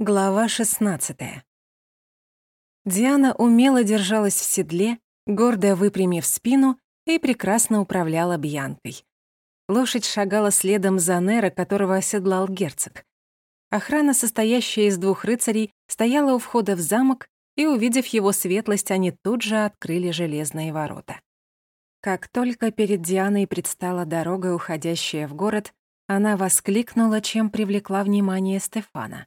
Глава 16 Диана умело держалась в седле, гордо выпрямив спину и прекрасно управляла Бьянкой. Лошадь шагала следом за Нера, которого оседлал герцог. Охрана, состоящая из двух рыцарей, стояла у входа в замок, и, увидев его светлость, они тут же открыли железные ворота. Как только перед Дианой предстала дорога, уходящая в город, она воскликнула, чем привлекла внимание Стефана.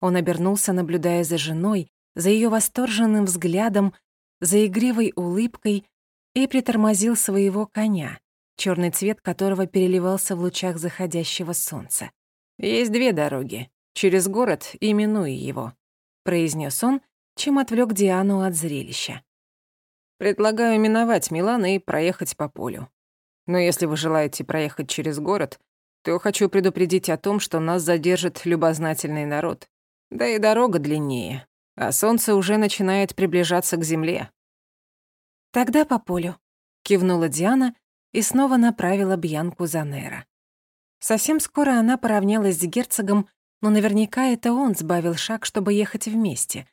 Он обернулся, наблюдая за женой, за ее восторженным взглядом, за игривой улыбкой и притормозил своего коня, черный цвет которого переливался в лучах заходящего солнца. «Есть две дороги. Через город и минуя его», — произнес он, чем отвлек Диану от зрелища. «Предлагаю миновать Милан и проехать по полю. Но если вы желаете проехать через город, то хочу предупредить о том, что нас задержит любознательный народ, да и дорога длиннее, а солнце уже начинает приближаться к земле. «Тогда по полю», — кивнула Диана и снова направила Бьянку за Нера. Совсем скоро она поравнялась с герцогом, но наверняка это он сбавил шаг, чтобы ехать вместе.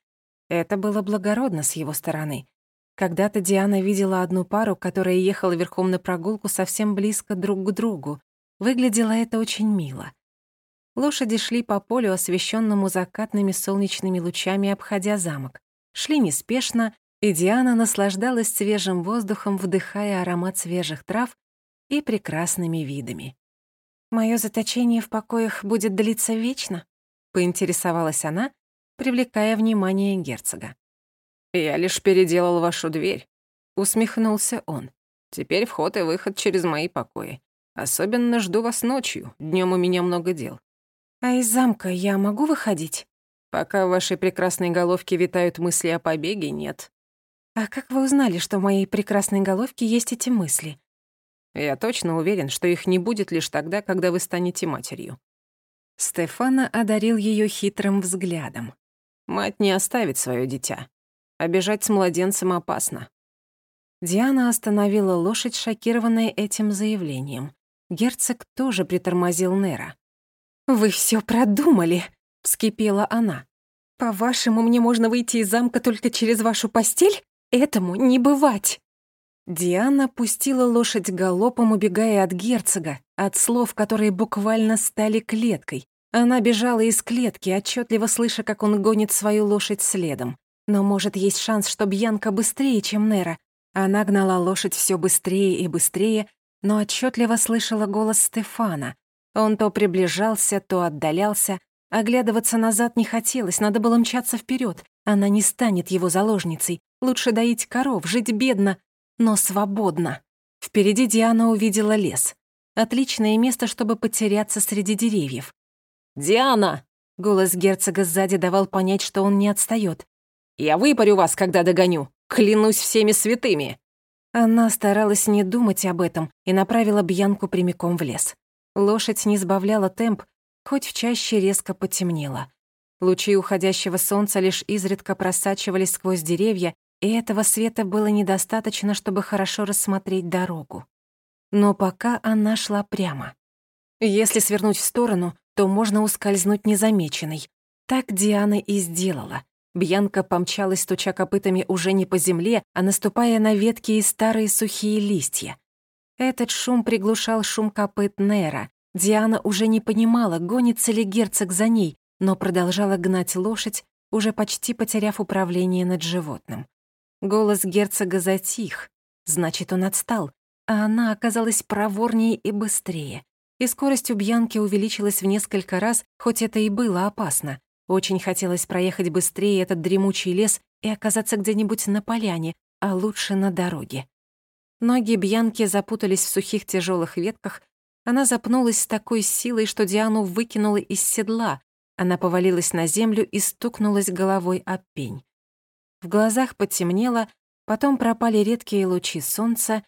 Это было благородно с его стороны. Когда-то Диана видела одну пару, которая ехала верхом на прогулку совсем близко друг к другу. Выглядело это очень мило. Лошади шли по полю, освещенному закатными солнечными лучами, обходя замок. Шли неспешно, и Диана наслаждалась свежим воздухом, вдыхая аромат свежих трав и прекрасными видами. «Моё заточение в покоях будет длиться вечно?» — поинтересовалась она, привлекая внимание герцога. «Я лишь переделал вашу дверь», — усмехнулся он. «Теперь вход и выход через мои покои. Особенно жду вас ночью, днём у меня много дел. «А из замка я могу выходить?» «Пока в вашей прекрасной головке витают мысли о побеге, нет». «А как вы узнали, что в моей прекрасной головке есть эти мысли?» «Я точно уверен, что их не будет лишь тогда, когда вы станете матерью». Стефана одарил ее хитрым взглядом. «Мать не оставит свое дитя. Обижать с младенцем опасно». Диана остановила лошадь, шокированная этим заявлением. Герцог тоже притормозил Нера. «Вы все продумали», — вскипела она. «По-вашему, мне можно выйти из замка только через вашу постель? Этому не бывать!» Диана пустила лошадь галопом, убегая от герцога, от слов, которые буквально стали клеткой. Она бежала из клетки, отчетливо слыша, как он гонит свою лошадь следом. Но, может, есть шанс, что Бьянка быстрее, чем Нера. Она гнала лошадь все быстрее и быстрее, но отчетливо слышала голос Стефана. Он то приближался, то отдалялся. Оглядываться назад не хотелось, надо было мчаться вперед. Она не станет его заложницей. Лучше доить коров, жить бедно, но свободно. Впереди Диана увидела лес. Отличное место, чтобы потеряться среди деревьев. «Диана!» — голос герцога сзади давал понять, что он не отстаёт. «Я выпарю вас, когда догоню! Клянусь всеми святыми!» Она старалась не думать об этом и направила Бьянку прямиком в лес. Лошадь не сбавляла темп, хоть в чаще резко потемнело. Лучи уходящего солнца лишь изредка просачивались сквозь деревья, и этого света было недостаточно, чтобы хорошо рассмотреть дорогу. Но пока она шла прямо. Если свернуть в сторону, то можно ускользнуть незамеченной. Так Диана и сделала. Бьянка помчалась, стуча копытами уже не по земле, а наступая на ветки и старые сухие листья. Этот шум приглушал шум копыт Нера. Диана уже не понимала, гонится ли герцог за ней, но продолжала гнать лошадь, уже почти потеряв управление над животным. Голос герцога затих, значит, он отстал, а она оказалась проворнее и быстрее. И скорость у Бьянки увеличилась в несколько раз, хоть это и было опасно. Очень хотелось проехать быстрее этот дремучий лес и оказаться где-нибудь на поляне, а лучше на дороге. Ноги Бьянки запутались в сухих тяжелых ветках. Она запнулась с такой силой, что Диану выкинула из седла. Она повалилась на землю и стукнулась головой об пень. В глазах потемнело, потом пропали редкие лучи солнца,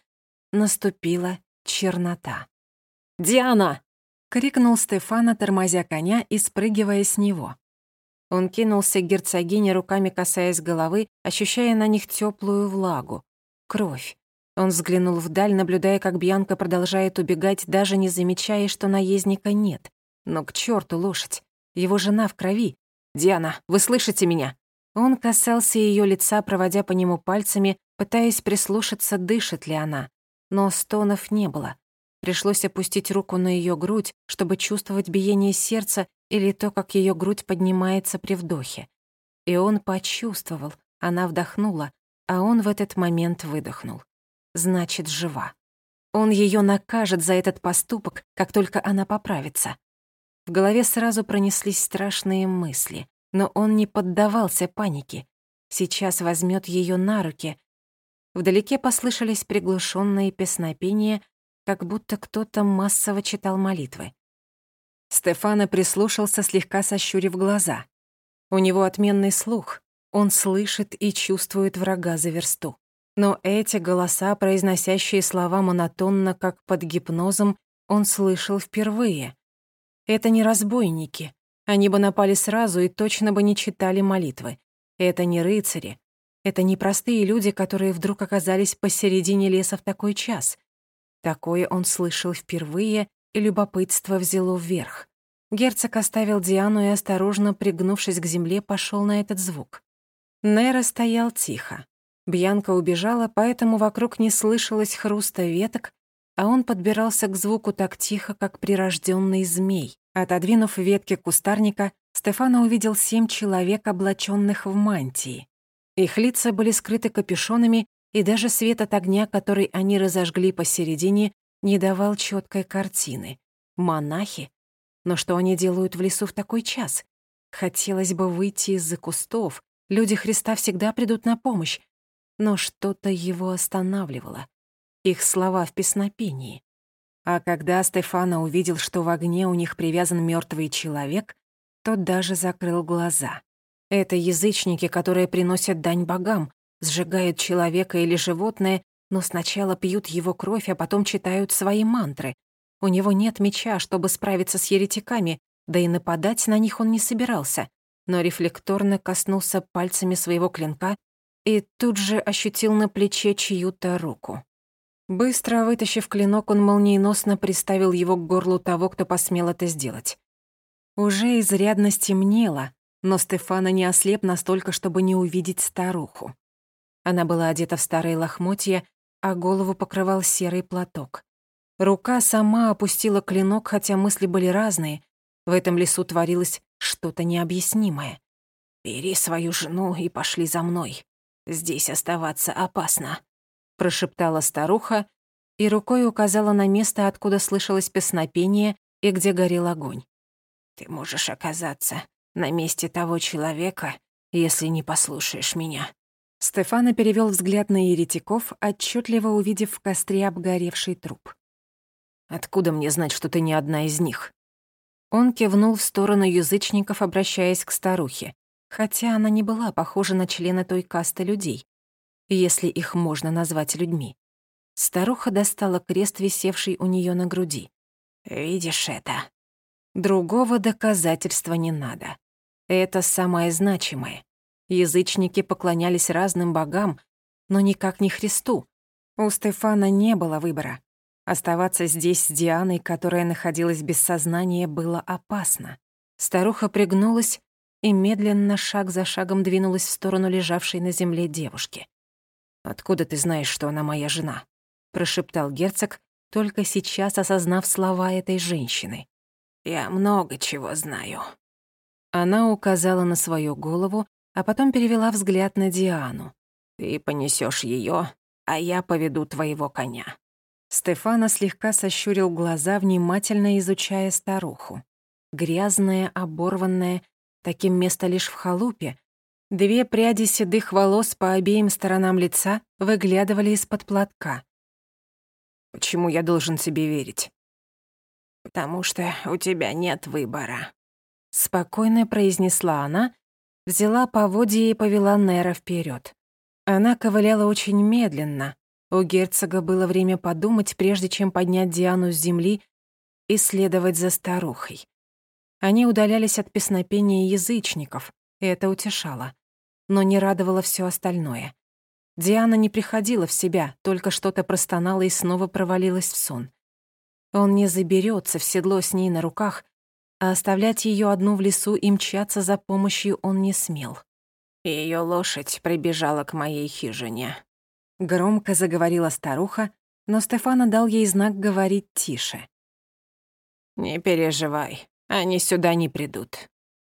наступила чернота. «Диана!» — крикнул Стефана, тормозя коня и спрыгивая с него. Он кинулся к герцогине, руками касаясь головы, ощущая на них теплую влагу. Кровь. Он взглянул вдаль, наблюдая, как Бьянка продолжает убегать, даже не замечая, что наездника нет. Но к черту лошадь. Его жена в крови. Диана, вы слышите меня?» Он касался ее лица, проводя по нему пальцами, пытаясь прислушаться, дышит ли она. Но стонов не было. Пришлось опустить руку на ее грудь, чтобы чувствовать биение сердца или то, как ее грудь поднимается при вдохе. И он почувствовал, она вдохнула, а он в этот момент выдохнул. Значит, жива. Он ее накажет за этот поступок, как только она поправится. В голове сразу пронеслись страшные мысли, но он не поддавался панике. Сейчас возьмет ее на руки. Вдалеке послышались приглушенные песнопения, как будто кто-то массово читал молитвы. Стефана прислушался, слегка сощурив глаза. У него отменный слух. Он слышит и чувствует врага за версту. Но эти голоса, произносящие слова монотонно, как под гипнозом, он слышал впервые. Это не разбойники. Они бы напали сразу и точно бы не читали молитвы. Это не рыцари. Это не простые люди, которые вдруг оказались посередине леса в такой час. Такое он слышал впервые, и любопытство взяло вверх. Герцог оставил Диану и, осторожно пригнувшись к земле, пошел на этот звук. Нера стоял тихо. Бьянка убежала, поэтому вокруг не слышалось хруста веток, а он подбирался к звуку так тихо, как прирожденный змей. Отодвинув ветки кустарника, Стефана увидел семь человек, облаченных в мантии. Их лица были скрыты капюшонами, и даже свет от огня, который они разожгли посередине, не давал четкой картины. Монахи? Но что они делают в лесу в такой час? Хотелось бы выйти из-за кустов. Люди Христа всегда придут на помощь но что-то его останавливало. Их слова в песнопении. А когда Стефана увидел, что в огне у них привязан мертвый человек, тот даже закрыл глаза. Это язычники, которые приносят дань богам, сжигают человека или животное, но сначала пьют его кровь, а потом читают свои мантры. У него нет меча, чтобы справиться с еретиками, да и нападать на них он не собирался, но рефлекторно коснулся пальцами своего клинка и тут же ощутил на плече чью-то руку. Быстро вытащив клинок, он молниеносно приставил его к горлу того, кто посмел это сделать. Уже изрядно стемнело, но Стефана не ослеп настолько, чтобы не увидеть старуху. Она была одета в старые лохмотья, а голову покрывал серый платок. Рука сама опустила клинок, хотя мысли были разные. В этом лесу творилось что-то необъяснимое. «Бери свою жену и пошли за мной», «Здесь оставаться опасно», — прошептала старуха и рукой указала на место, откуда слышалось песнопение и где горел огонь. «Ты можешь оказаться на месте того человека, если не послушаешь меня». Стефана перевел взгляд на еретиков, отчетливо увидев в костре обгоревший труп. «Откуда мне знать, что ты не одна из них?» Он кивнул в сторону язычников, обращаясь к старухе хотя она не была похожа на члена той касты людей, если их можно назвать людьми. Старуха достала крест, висевший у нее на груди. «Видишь это?» Другого доказательства не надо. Это самое значимое. Язычники поклонялись разным богам, но никак не Христу. У Стефана не было выбора. Оставаться здесь с Дианой, которая находилась без сознания, было опасно. Старуха пригнулась и медленно, шаг за шагом двинулась в сторону лежавшей на земле девушки. «Откуда ты знаешь, что она моя жена?» — прошептал герцог, только сейчас осознав слова этой женщины. «Я много чего знаю». Она указала на свою голову, а потом перевела взгляд на Диану. «Ты понесешь ее, а я поведу твоего коня». Стефана слегка сощурил глаза, внимательно изучая старуху. Грязная, оборванная, Таким место лишь в халупе. Две пряди седых волос по обеим сторонам лица выглядывали из-под платка. «Почему я должен тебе верить?» «Потому что у тебя нет выбора», — спокойно произнесла она, взяла поводья и повела Нера вперед. Она ковыляла очень медленно. У герцога было время подумать, прежде чем поднять Диану с земли и следовать за старухой. Они удалялись от песнопения язычников, и это утешало. Но не радовало все остальное. Диана не приходила в себя, только что-то простонала и снова провалилась в сон. Он не заберется в седло с ней на руках, а оставлять ее одну в лесу и мчаться за помощью он не смел. Ее лошадь прибежала к моей хижине. Громко заговорила старуха, но Стефана дал ей знак говорить тише. «Не переживай, они сюда не придут.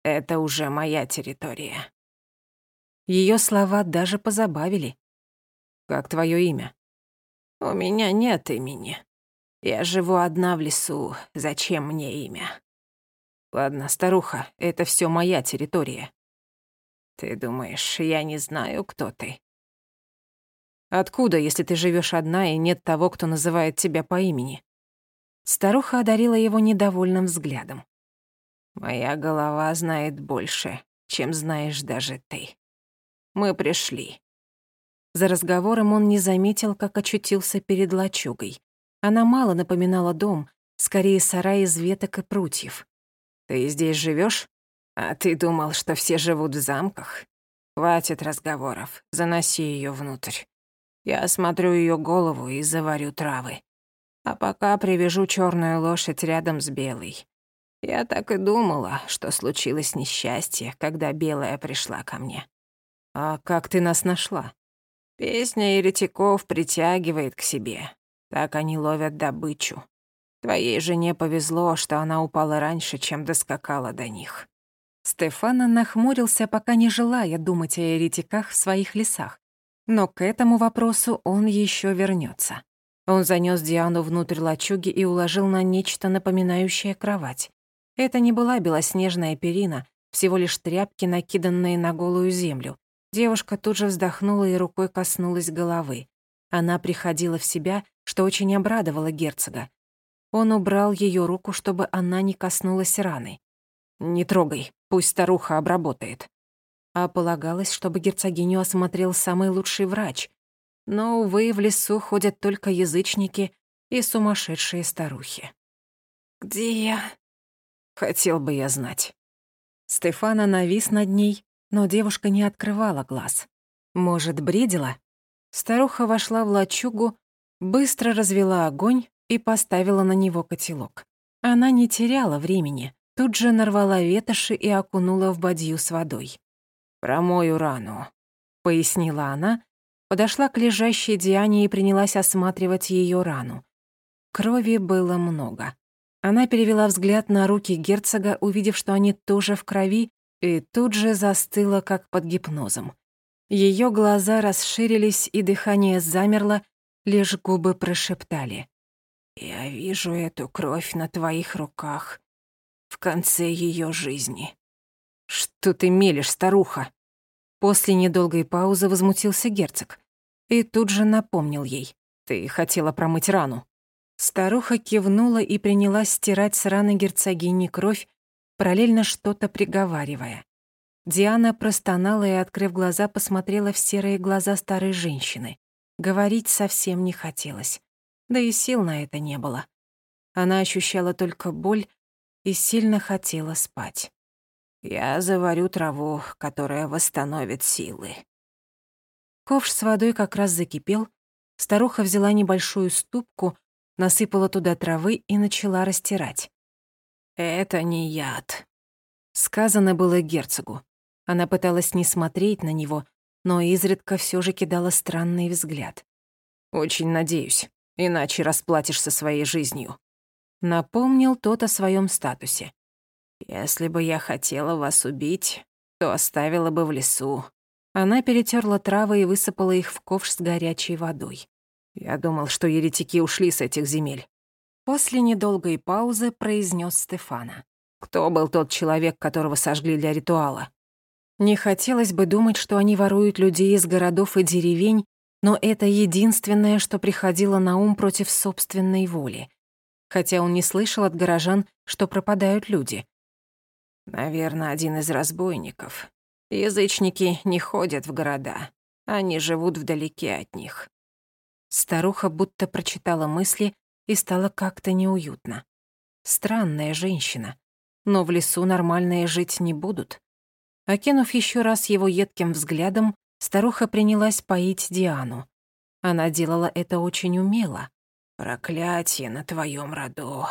Это уже моя территория». Ее слова даже позабавили. «Как твое имя?» «У меня нет имени. Я живу одна в лесу. Зачем мне имя?» «Ладно, старуха, это все моя территория». «Ты думаешь, я не знаю, кто ты?» «Откуда, если ты живешь одна и нет того, кто называет тебя по имени?» Старуха одарила его недовольным взглядом. «Моя голова знает больше, чем знаешь даже ты. Мы пришли». За разговором он не заметил, как очутился перед лачугой. Она мало напоминала дом, скорее сарай из веток и прутьев. «Ты здесь живешь? А ты думал, что все живут в замках? Хватит разговоров, заноси ее внутрь. Я осмотрю ее голову и заварю травы. А пока привяжу черную лошадь рядом с белой. Я так и думала, что случилось несчастье, когда белая пришла ко мне. А как ты нас нашла? Песня еретиков притягивает к себе. Так они ловят добычу. Твоей жене повезло, что она упала раньше, чем доскакала до них. Стефана нахмурился, пока не желая думать о еретиках в своих лесах. Но к этому вопросу он еще вернется. Он занес Диану внутрь лачуги и уложил на нечто напоминающее кровать. Это не была белоснежная перина, всего лишь тряпки, накиданные на голую землю. Девушка тут же вздохнула и рукой коснулась головы. Она приходила в себя, что очень обрадовало герцога. Он убрал ее руку, чтобы она не коснулась раны. «Не трогай, пусть старуха обработает». А полагалось, чтобы герцогиню осмотрел самый лучший врач, но, увы, в лесу ходят только язычники и сумасшедшие старухи. «Где я?» Хотел бы я знать. Стефана навис над ней, но девушка не открывала глаз. Может, бредила? Старуха вошла в лачугу, быстро развела огонь и поставила на него котелок. Она не теряла времени, тут же нарвала ветоши и окунула в бадью с водой. «Промою рану», — пояснила она, подошла к лежащей Диане и принялась осматривать ее рану. Крови было много. Она перевела взгляд на руки герцога, увидев, что они тоже в крови, и тут же застыла, как под гипнозом. Ее глаза расширились, и дыхание замерло, лишь губы прошептали. «Я вижу эту кровь на твоих руках в конце ее жизни». «Что ты мелешь, старуха?» После недолгой паузы возмутился герцог и тут же напомнил ей. «Ты хотела промыть рану». Старуха кивнула и принялась стирать с раны герцогини кровь, параллельно что-то приговаривая. Диана простонала и, открыв глаза, посмотрела в серые глаза старой женщины. Говорить совсем не хотелось. Да и сил на это не было. Она ощущала только боль и сильно хотела спать. Я заварю траву, которая восстановит силы». Ковш с водой как раз закипел. Старуха взяла небольшую ступку, насыпала туда травы и начала растирать. «Это не яд», — сказано было герцогу. Она пыталась не смотреть на него, но изредка все же кидала странный взгляд. «Очень надеюсь, иначе расплатишься своей жизнью», — напомнил тот о своем статусе. «Если бы я хотела вас убить, то оставила бы в лесу». Она перетерла травы и высыпала их в ковш с горячей водой. Я думал, что еретики ушли с этих земель. После недолгой паузы произнес Стефана. Кто был тот человек, которого сожгли для ритуала? Не хотелось бы думать, что они воруют людей из городов и деревень, но это единственное, что приходило на ум против собственной воли. Хотя он не слышал от горожан, что пропадают люди. Наверное, один из разбойников. Язычники не ходят в города. Они живут вдалеке от них. Старуха будто прочитала мысли и стало как-то неуютно. Странная женщина. Но в лесу нормальные жить не будут. Окинув еще раз его едким взглядом, старуха принялась поить Диану. Она делала это очень умело. «Проклятие на твоем роду.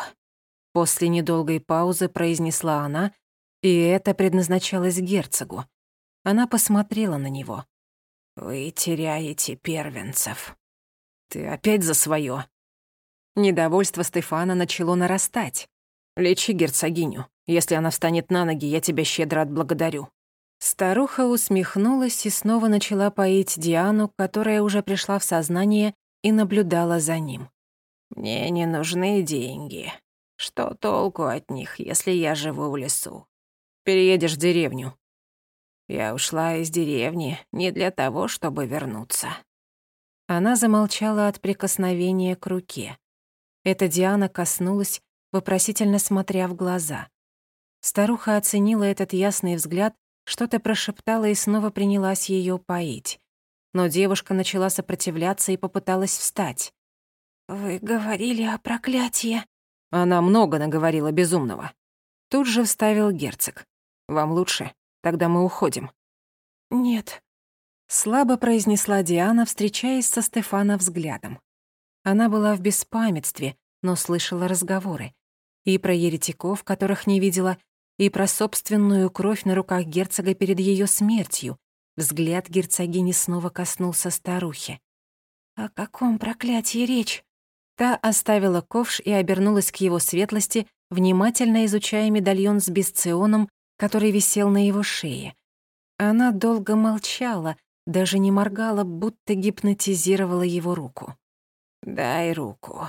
После недолгой паузы произнесла она, и это предназначалось герцогу. Она посмотрела на него. «Вы теряете первенцев». «Ты опять за своё?» Недовольство Стефана начало нарастать. «Лечи герцогиню. Если она встанет на ноги, я тебя щедро отблагодарю». Старуха усмехнулась и снова начала поить Диану, которая уже пришла в сознание и наблюдала за ним. «Мне не нужны деньги. Что толку от них, если я живу в лесу? Переедешь в деревню». Я ушла из деревни не для того, чтобы вернуться. Она замолчала от прикосновения к руке. Эта Диана коснулась, вопросительно смотря в глаза. Старуха оценила этот ясный взгляд, что-то прошептала и снова принялась ее поить. Но девушка начала сопротивляться и попыталась встать. «Вы говорили о проклятии». Она много наговорила безумного. Тут же вставил герцог. «Вам лучше? Тогда мы уходим». «Нет», — слабо произнесла Диана, встречаясь со Стефана взглядом. Она была в беспамятстве, но слышала разговоры. И про еретиков, которых не видела, и про собственную кровь на руках герцога перед ее смертью. Взгляд герцогини снова коснулся старухи. «О каком проклятии речь?» Та оставила ковш и обернулась к его светлости, внимательно изучая медальон с бесционом, который висел на его шее. Она долго молчала, даже не моргала, будто гипнотизировала его руку. «Дай руку».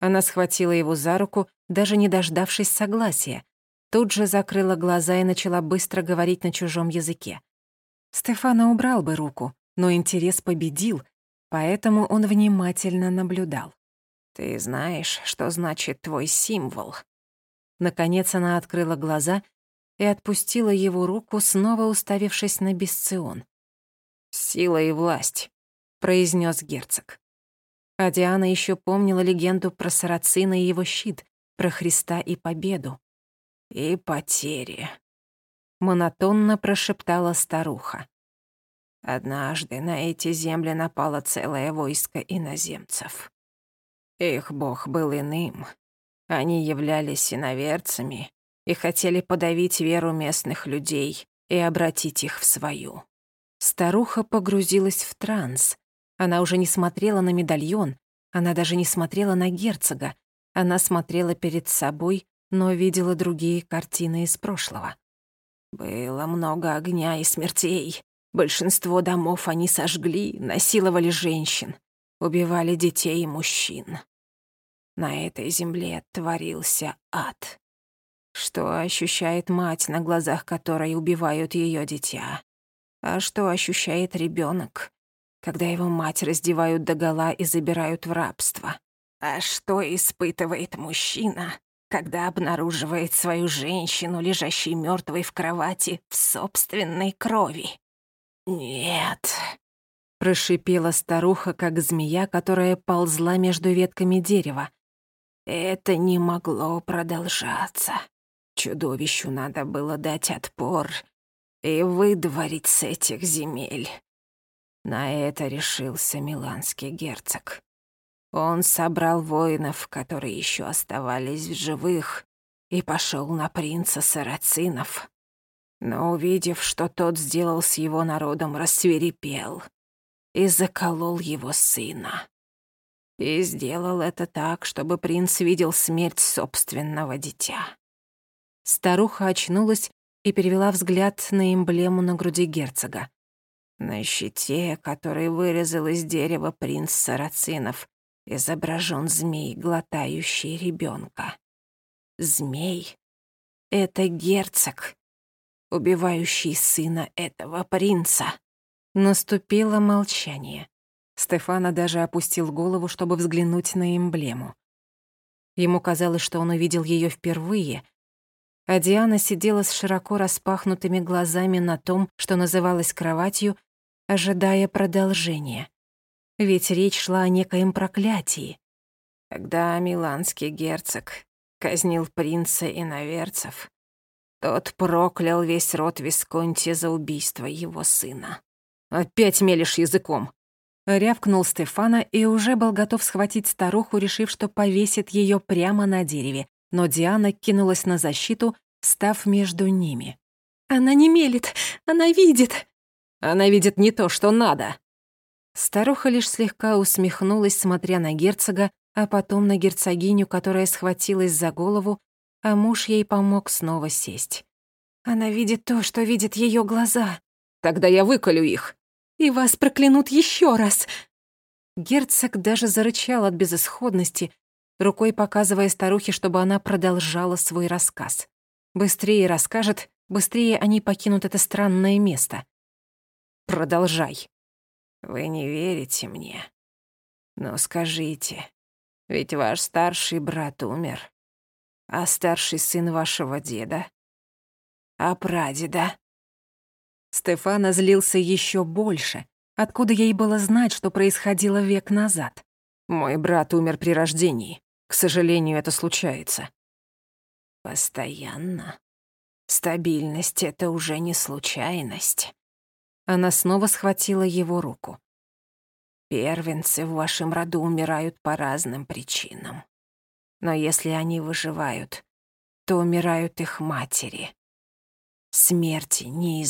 Она схватила его за руку, даже не дождавшись согласия. Тут же закрыла глаза и начала быстро говорить на чужом языке. Стефана убрал бы руку, но интерес победил, поэтому он внимательно наблюдал. «Ты знаешь, что значит твой символ?» Наконец она открыла глаза и отпустила его руку, снова уставившись на Бесцион. «Сила и власть», — произнес герцог. А Диана еще помнила легенду про Сарацина и его щит, про Христа и победу. «И потери», — монотонно прошептала старуха. «Однажды на эти земли напало целое войско иноземцев. Их бог был иным. Они являлись иноверцами и хотели подавить веру местных людей и обратить их в свою. Старуха погрузилась в транс. Она уже не смотрела на медальон, она даже не смотрела на герцога. Она смотрела перед собой, но видела другие картины из прошлого. Было много огня и смертей. Большинство домов они сожгли, насиловали женщин, убивали детей и мужчин. На этой земле творился ад. Что ощущает мать, на глазах которой убивают ее дитя? А что ощущает ребенок, когда его мать раздевают догола и забирают в рабство? А что испытывает мужчина, когда обнаруживает свою женщину, лежащей мертвой в кровати, в собственной крови? Нет, прошипела старуха, как змея, которая ползла между ветками дерева. Это не могло продолжаться. Чудовищу надо было дать отпор и выдворить с этих земель. На это решился миланский герцог. Он собрал воинов, которые еще оставались в живых, и пошел на принца Сарацинов. Но увидев, что тот сделал с его народом, рассверепел и заколол его сына. И сделал это так, чтобы принц видел смерть собственного дитя. Старуха очнулась и перевела взгляд на эмблему на груди герцога. На щите, который вырезал из дерева принц Сарацинов, изображен змей, глотающий ребенка. Змей — это герцог, убивающий сына этого принца. Наступило молчание. Стефана даже опустил голову, чтобы взглянуть на эмблему. Ему казалось, что он увидел ее впервые, а Диана сидела с широко распахнутыми глазами на том, что называлось кроватью, ожидая продолжения. Ведь речь шла о некоем проклятии. Когда миланский герцог казнил принца и наверцев, тот проклял весь род Висконти за убийство его сына. «Опять мелешь языком!» Рявкнул Стефана и уже был готов схватить старуху, решив, что повесит ее прямо на дереве. Но Диана кинулась на защиту, став между ними. «Она не мелет! Она видит!» «Она видит не то, что надо!» Старуха лишь слегка усмехнулась, смотря на герцога, а потом на герцогиню, которая схватилась за голову, а муж ей помог снова сесть. «Она видит то, что видят ее глаза». «Тогда я выколю их». «И вас проклянут еще раз». Герцог даже зарычал от безысходности, рукой показывая старухе, чтобы она продолжала свой рассказ. Быстрее расскажет, быстрее они покинут это странное место. «Продолжай». «Вы не верите мне? Но скажите, ведь ваш старший брат умер, а старший сын вашего деда, а прадеда?» Стефана злился еще больше. Откуда ей было знать, что происходило век назад? «Мой брат умер при рождении. К сожалению, это случается». «Постоянно. Стабильность — это уже не случайность». Она снова схватила его руку. «Первенцы в вашем роду умирают по разным причинам. Но если они выживают, то умирают их матери. Смерти неизбежны.